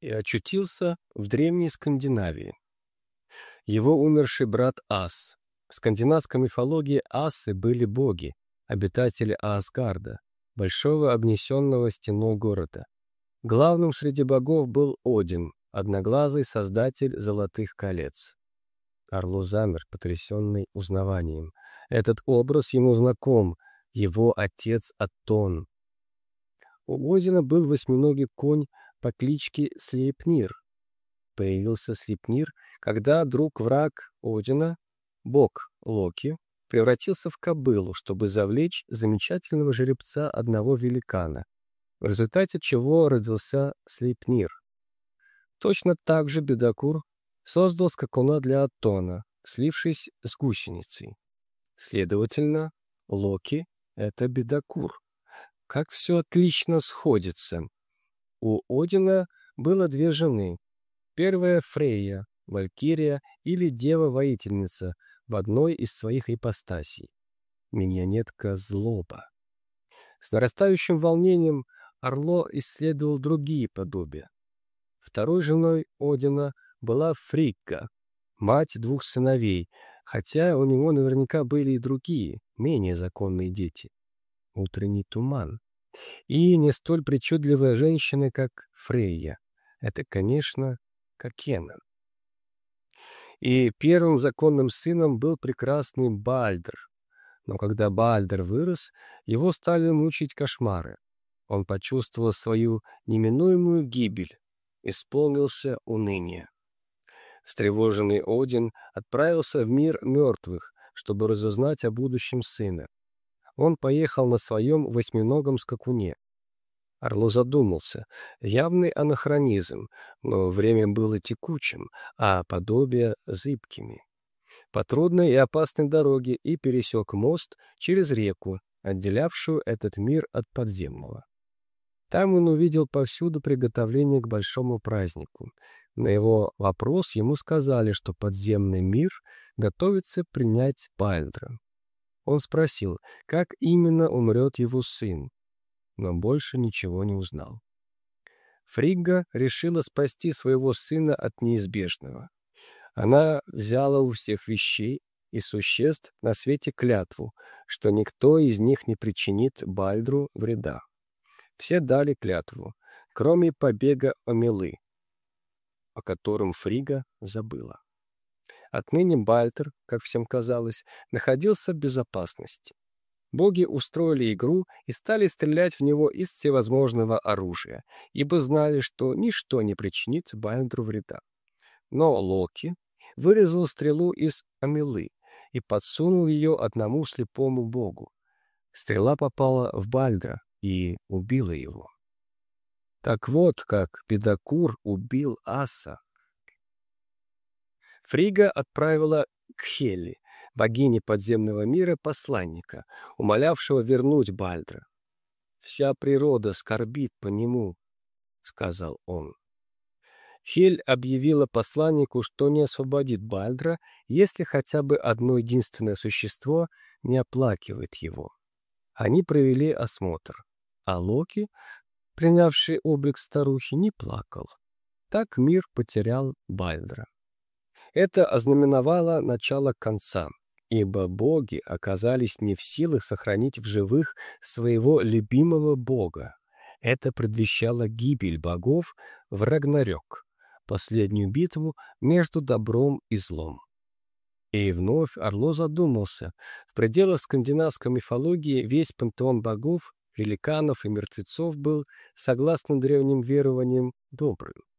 и очутился в древней Скандинавии. Его умерший брат Ас. В скандинавской мифологии асы были боги, обитатели Асгарда, большого обнесенного стеной города. Главным среди богов был Один, одноглазый создатель золотых колец. Орло замер, потрясенный узнаванием. Этот образ ему знаком, его отец Атон. У Одина был восьминогий конь по кличке Слепнир. Появился Слепнир, когда друг-враг Одина, бог Локи, превратился в кобылу, чтобы завлечь замечательного жеребца одного великана, в результате чего родился Слепнир. Точно так же Бедокур создал скакуна для Атона, слившись с гусеницей. Следовательно, Локи — это Бедокур. Как все отлично сходится. У Одина было две жены. Первая — Фрейя, Валькирия или Дева-воительница в одной из своих ипостасей. Миньонетка Злоба. С нарастающим волнением Орло исследовал другие подобия. Второй женой Одина была Фрикка, мать двух сыновей, хотя у него наверняка были и другие, менее законные дети. Утренний туман. И не столь причудливая женщина, как Фрейя. Это, конечно, Кокена. И первым законным сыном был прекрасный Бальдер. Но когда Бальдер вырос, его стали мучить кошмары. Он почувствовал свою неминуемую гибель, исполнился уныние. Встревоженный Один отправился в мир мертвых, чтобы разузнать о будущем сына. Он поехал на своем восьминогом скакуне. Орло задумался. Явный анахронизм, но время было текучим, а подобия — зыбкими. По трудной и опасной дороге и пересек мост через реку, отделявшую этот мир от подземного. Там он увидел повсюду приготовление к большому празднику. На его вопрос ему сказали, что подземный мир готовится принять Пальдра. Он спросил, как именно умрет его сын, но больше ничего не узнал. Фригга решила спасти своего сына от неизбежного. Она взяла у всех вещей и существ на свете клятву, что никто из них не причинит Бальдру вреда. Все дали клятву, кроме побега Омелы, о котором Фрига забыла. Отныне Бальтер, как всем казалось, находился в безопасности. Боги устроили игру и стали стрелять в него из всевозможного оружия, ибо знали, что ничто не причинит Бальдру вреда. Но Локи вырезал стрелу из Амилы и подсунул ее одному слепому богу. Стрела попала в Бальдра, и убила его. Так вот, как Педакур убил Аса. Фрига отправила к Хели, богине подземного мира, посланника, умолявшего вернуть Бальдра. «Вся природа скорбит по нему», — сказал он. Хель объявила посланнику, что не освободит Бальдра, если хотя бы одно единственное существо не оплакивает его. Они провели осмотр а Локи, принявший облик старухи, не плакал. Так мир потерял Бальдра. Это ознаменовало начало конца, ибо боги оказались не в силах сохранить в живых своего любимого бога. Это предвещало гибель богов в Рагнарёк, последнюю битву между добром и злом. И вновь Орло задумался. В пределах скандинавской мифологии весь пантеон богов великанов и мертвецов был, согласно древним верованиям, добрым.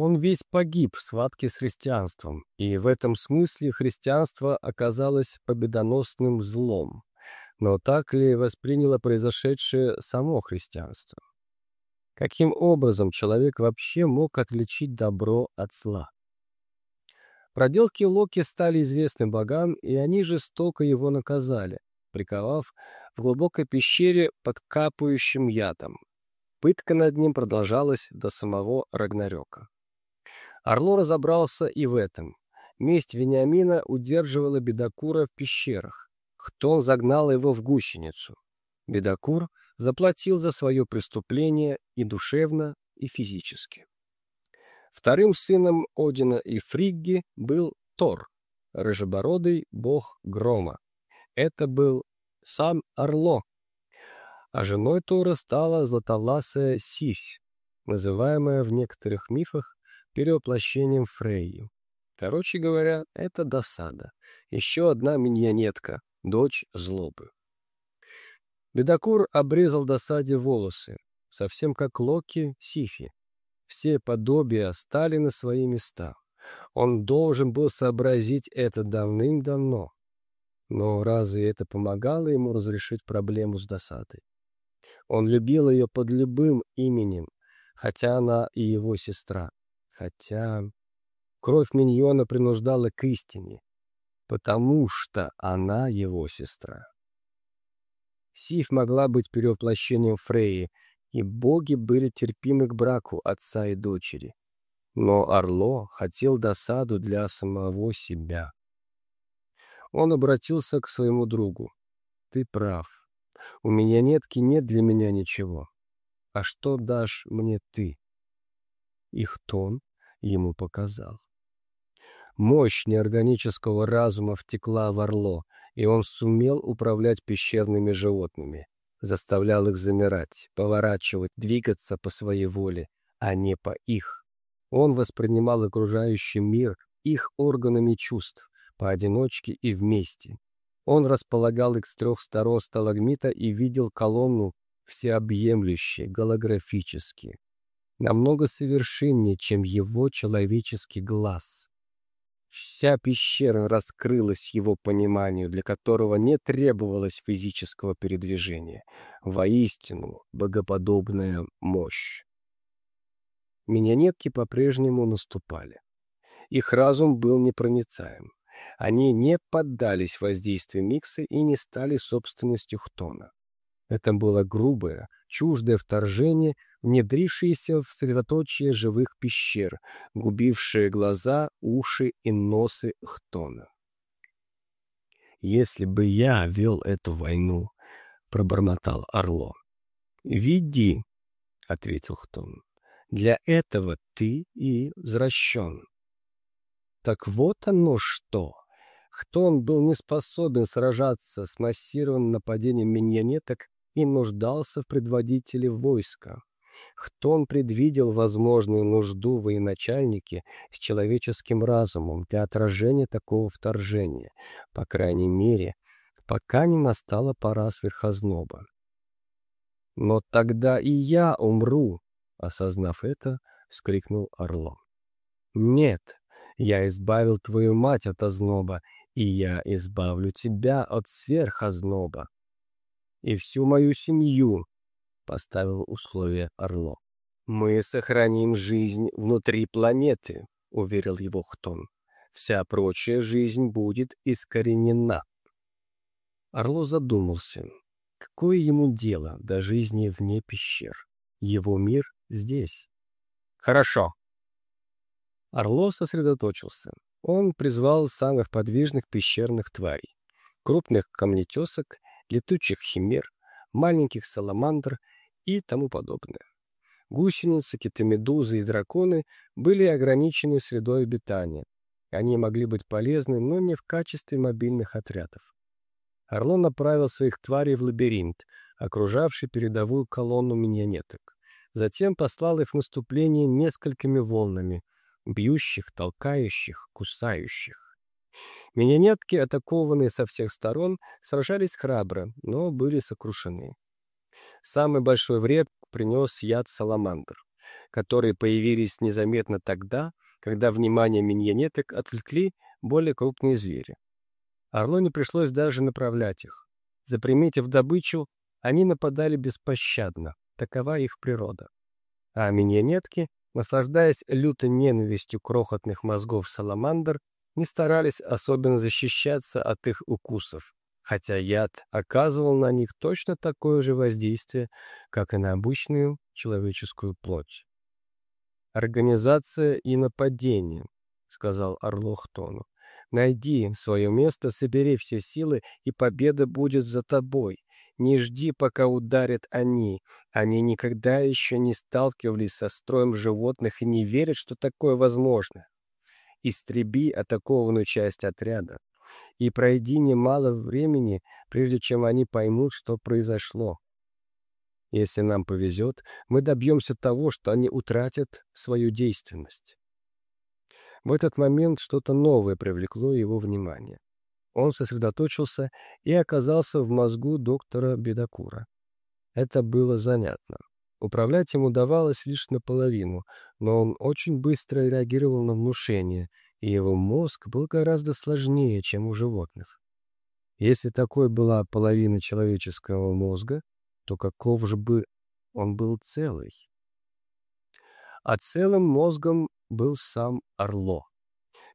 Он весь погиб в схватке с христианством, и в этом смысле христианство оказалось победоносным злом. Но так ли восприняло произошедшее само христианство? Каким образом человек вообще мог отличить добро от зла? Проделки Локи стали известны богам, и они жестоко его наказали, приковав в глубокой пещере под капающим ядом. Пытка над ним продолжалась до самого Рагнарёка. Орло разобрался и в этом. Месть Вениамина удерживала Бедокура в пещерах. Хтон загнал его в гусеницу. Бедокур заплатил за свое преступление и душевно и физически. Вторым сыном Одина и Фригги был Тор, рыжебородый бог грома. Это был сам Орло. А женой Тора стала златовласая Сифь, называемая в некоторых мифах перевоплощением Фрейи. Короче говоря, это досада. Еще одна миньонетка, дочь злобы. Бедокур обрезал досаде волосы, совсем как Локи Сифи. Все подобия стали на свои места. Он должен был сообразить это давным-давно. Но разве это помогало ему разрешить проблему с досадой? Он любил ее под любым именем, хотя она и его сестра. Хотя кровь миньона принуждала к истине, потому что она его сестра. Сиф могла быть перевоплощением Фреи, и боги были терпимы к браку отца и дочери. Но Орло хотел досаду для самого себя. Он обратился к своему другу. «Ты прав. У меня нетки нет для меня ничего. А что дашь мне ты?» Их тон ему показал. Мощь неорганического разума втекла в Орло, и он сумел управлять пещерными животными. Заставлял их замирать, поворачивать, двигаться по своей воле, а не по их. Он воспринимал окружающий мир их органами чувств, поодиночке и вместе. Он располагал их с трех сторон сталагмита и видел колонну всеобъемлюще, голографически. Намного совершеннее, чем его человеческий глаз. Вся пещера раскрылась его пониманию, для которого не требовалось физического передвижения. Воистину, богоподобная мощь. Миньонетки по-прежнему наступали. Их разум был непроницаем. Они не поддались воздействию Микса и не стали собственностью Хтона. Это было грубое, чуждое вторжение, внедрившееся в средоточие живых пещер, губившее глаза, уши и носы Хтона. «Если бы я вел эту войну», — пробормотал Орло. «Веди», — ответил Хтон. «Для этого ты и возвращен». Так вот оно что! Хтон был не способен сражаться с массированным нападением миньонеток и нуждался в предводителе войска. Хтон предвидел возможную нужду военачальники с человеческим разумом для отражения такого вторжения, по крайней мере, пока не настала пора сверхозноба. «Но тогда и я умру!» — осознав это, вскрикнул Орло. «Нет, я избавил твою мать от озноба, и я избавлю тебя от сверхозноба и всю мою семью», — поставил условие Орло. «Мы сохраним жизнь внутри планеты», — уверил его Хтон. «Вся прочая жизнь будет искоренена». Орло задумался. Какое ему дело до жизни вне пещер? Его мир здесь. «Хорошо». Орло сосредоточился. Он призвал самых подвижных пещерных тварей. Крупных камнетесок летучих химер, маленьких саламандр и тому подобное. Гусеницы, китомедузы и драконы были ограничены средой обитания. Они могли быть полезны, но не в качестве мобильных отрядов. Орлон направил своих тварей в лабиринт, окружавший передовую колонну миньонеток. Затем послал их в наступление несколькими волнами, бьющих, толкающих, кусающих. Миньонетки, атакованные со всех сторон, сражались храбро, но были сокрушены. Самый большой вред принес яд саламандр, которые появились незаметно тогда, когда внимание миньонеток отвлекли более крупные звери. Орлоне пришлось даже направлять их. Заприметив добычу, они нападали беспощадно, такова их природа. А миньонетки, наслаждаясь лютой ненавистью крохотных мозгов саламандр, не старались особенно защищаться от их укусов, хотя яд оказывал на них точно такое же воздействие, как и на обычную человеческую плоть. «Организация и нападение», — сказал Орлохтону. Найди свое место, собери все силы, и победа будет за тобой. Не жди, пока ударят они. Они никогда еще не сталкивались со строем животных и не верят, что такое возможно. Истреби атакованную часть отряда. И пройди немало времени, прежде чем они поймут, что произошло. Если нам повезет, мы добьемся того, что они утратят свою действенность. В этот момент что-то новое привлекло его внимание. Он сосредоточился и оказался в мозгу доктора Бедокура. Это было занятно. Управлять ему удавалось лишь наполовину, но он очень быстро реагировал на внушение, и его мозг был гораздо сложнее, чем у животных. Если такой была половина человеческого мозга, то каков же бы он был целый? А целым мозгом был сам Орло.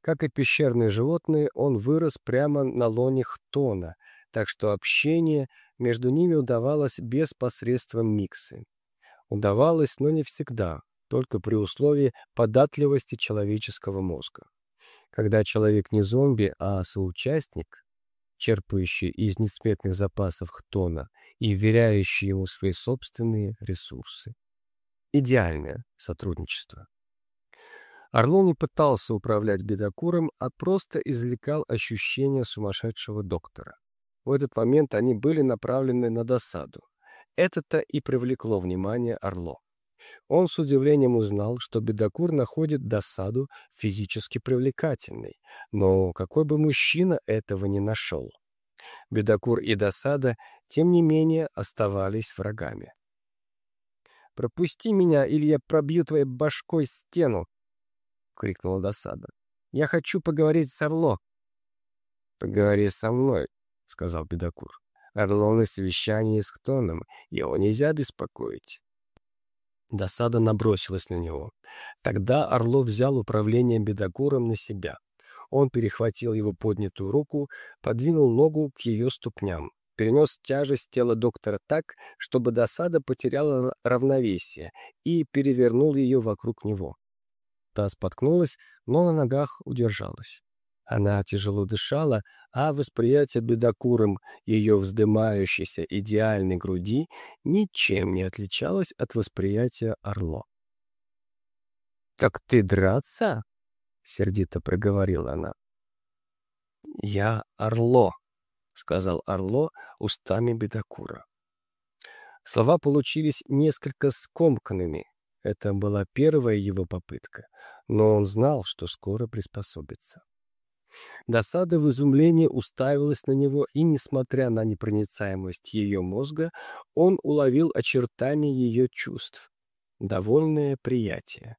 Как и пещерные животные, он вырос прямо на лоне Хтона, так что общение между ними удавалось без посредства миксы. Удавалось, но не всегда, только при условии податливости человеческого мозга. Когда человек не зомби, а соучастник, черпающий из несметных запасов Хтона и вверяющий ему свои собственные ресурсы. Идеальное сотрудничество. Орлов не пытался управлять бедокуром, а просто извлекал ощущения сумасшедшего доктора. В этот момент они были направлены на досаду. Это-то и привлекло внимание Орло. Он с удивлением узнал, что бедокур находит досаду физически привлекательной, но какой бы мужчина этого не нашел. Бедокур и досада, тем не менее, оставались врагами. «Пропусти меня, или я пробью твоей башкой стену!» — крикнула досада. «Я хочу поговорить с Орло!» «Поговори со мной», — сказал Бедокур. «Орло на совещании с Хтоном, его нельзя беспокоить». Досада набросилась на него. Тогда Орлов взял управление бедокуром на себя. Он перехватил его поднятую руку, подвинул ногу к ее ступням, перенес тяжесть тела доктора так, чтобы досада потеряла равновесие, и перевернул ее вокруг него. Та споткнулась, но на ногах удержалась. Она тяжело дышала, а восприятие бедокуром ее вздымающейся идеальной груди ничем не отличалось от восприятия Орло. «Так ты драться?» — сердито проговорила она. «Я Орло», — сказал Орло устами бедокура. Слова получились несколько скомканными. Это была первая его попытка, но он знал, что скоро приспособится. Досада в изумлении уставилась на него, и, несмотря на непроницаемость ее мозга, он уловил очертания ее чувств. Довольное приятие.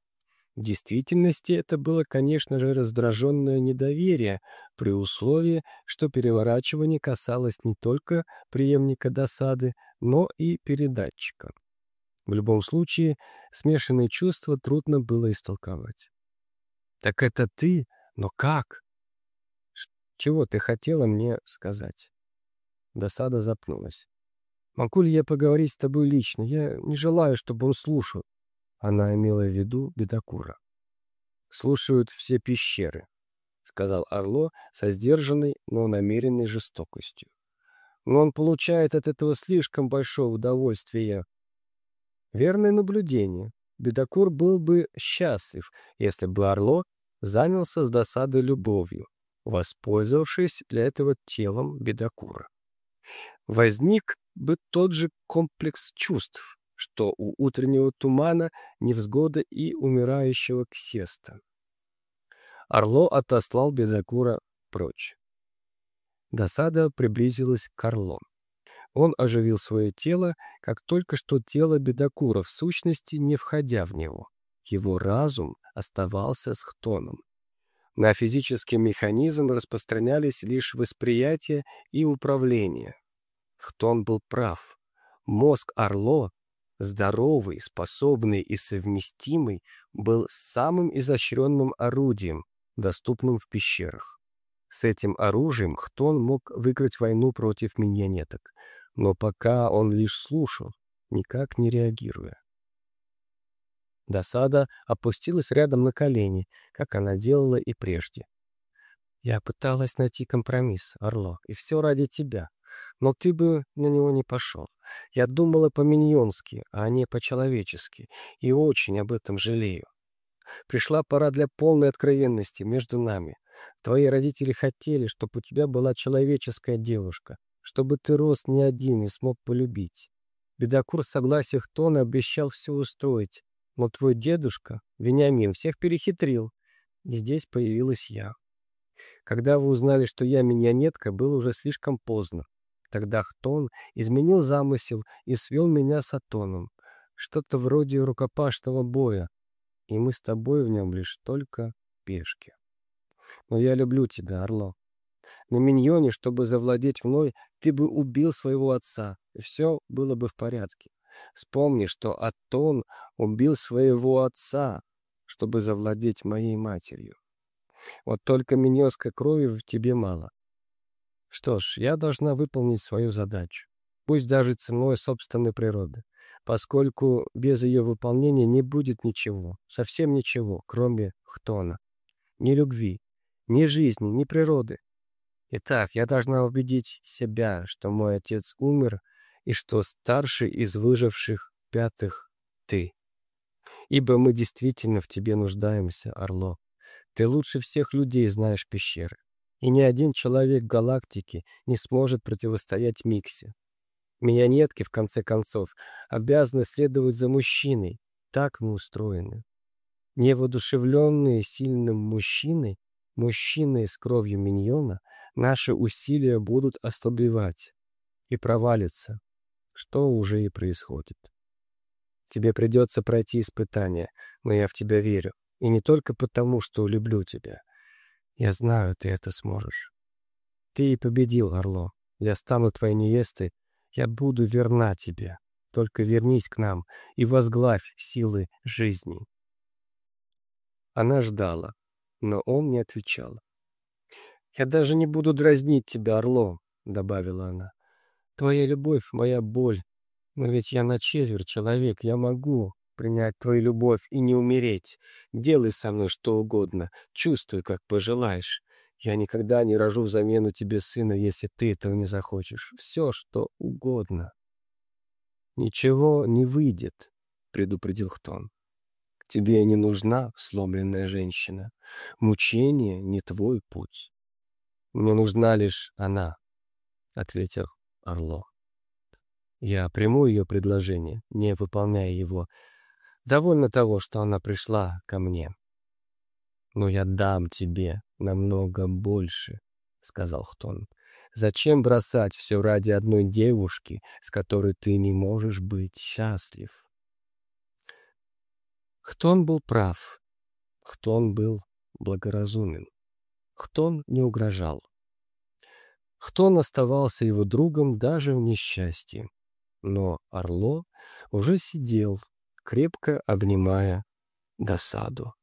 В действительности это было, конечно же, раздраженное недоверие, при условии, что переворачивание касалось не только преемника досады, но и передатчика. В любом случае, смешанные чувства трудно было истолковать. «Так это ты? Но как?» Чего ты хотела мне сказать?» Досада запнулась. «Могу ли я поговорить с тобой лично? Я не желаю, чтобы он слушал». Она имела в виду бедокура. «Слушают все пещеры», — сказал Орло со сдержанной, но намеренной жестокостью. «Но он получает от этого слишком большое удовольствие». Верное наблюдение. Бедокур был бы счастлив, если бы Орло занялся с досадой любовью воспользовавшись для этого телом бедокура. Возник бы тот же комплекс чувств, что у утреннего тумана, невзгода и умирающего ксеста. Орло отослал бедокура прочь. Досада приблизилась к Орло. Он оживил свое тело, как только что тело бедокура, в сущности не входя в него. Его разум оставался с Хтоном. На физический механизм распространялись лишь восприятие и управление. Хтон был прав. Мозг Орло, здоровый, способный и совместимый, был самым изощренным орудием, доступным в пещерах. С этим оружием Хтон мог выиграть войну против миньонеток, но пока он лишь слушал, никак не реагируя. Досада опустилась рядом на колени, как она делала и прежде. Я пыталась найти компромисс, Орло, и все ради тебя. Но ты бы на него не пошел. Я думала по-миньонски, а не по-человечески, и очень об этом жалею. Пришла пора для полной откровенности между нами. Твои родители хотели, чтобы у тебя была человеческая девушка, чтобы ты рос не один и смог полюбить. Бедокур в согласиях обещал все устроить, но твой дедушка, Вениамин, всех перехитрил. И здесь появилась я. Когда вы узнали, что я миньонетка, было уже слишком поздно. Тогда Хтон изменил замысел и свел меня с Атоном. Что-то вроде рукопашного боя. И мы с тобой в нем лишь только пешки. Но я люблю тебя, Орло. На миньоне, чтобы завладеть мной, ты бы убил своего отца, и все было бы в порядке. Вспомни, что Атон убил своего отца, чтобы завладеть моей матерью. Вот только миньонской крови в тебе мало. Что ж, я должна выполнить свою задачу, пусть даже ценой собственной природы, поскольку без ее выполнения не будет ничего, совсем ничего, кроме Хтона. Ни любви, ни жизни, ни природы. Итак, я должна убедить себя, что мой отец умер и что старший из выживших пятых — ты. Ибо мы действительно в тебе нуждаемся, Орло. Ты лучше всех людей знаешь пещеры, и ни один человек галактики не сможет противостоять Миксе. Миньонетки, в конце концов, обязаны следовать за мужчиной. Так мы устроены. Невоодушевленные сильным мужчиной, мужчиной с кровью миньона, наши усилия будут ослабевать и провалиться, что уже и происходит. Тебе придется пройти испытание, но я в тебя верю. И не только потому, что люблю тебя. Я знаю, ты это сможешь. Ты и победил, Орло. Я стану твоей невестой. Я буду верна тебе. Только вернись к нам и возглавь силы жизни. Она ждала, но он не отвечал. «Я даже не буду дразнить тебя, Орло», — добавила она. «Твоя любовь — моя боль. Но ведь я на четверть человек, я могу принять твою любовь и не умереть. Делай со мной что угодно, чувствуй, как пожелаешь. Я никогда не рожу взамену тебе сына, если ты этого не захочешь. Все, что угодно. Ничего не выйдет, предупредил Хтон. Тебе не нужна сломленная женщина. Мучение не твой путь. Мне нужна лишь она, ответил Орло. Я приму ее предложение, не выполняя его, Довольно того, что она пришла ко мне. «Но я дам тебе намного больше», — сказал Хтон. «Зачем бросать все ради одной девушки, с которой ты не можешь быть счастлив?» Хтон был прав. Хтон был благоразумен. Хтон не угрожал. Хтон оставался его другом даже в несчастье. Но Орло уже сидел крепко обнимая досаду.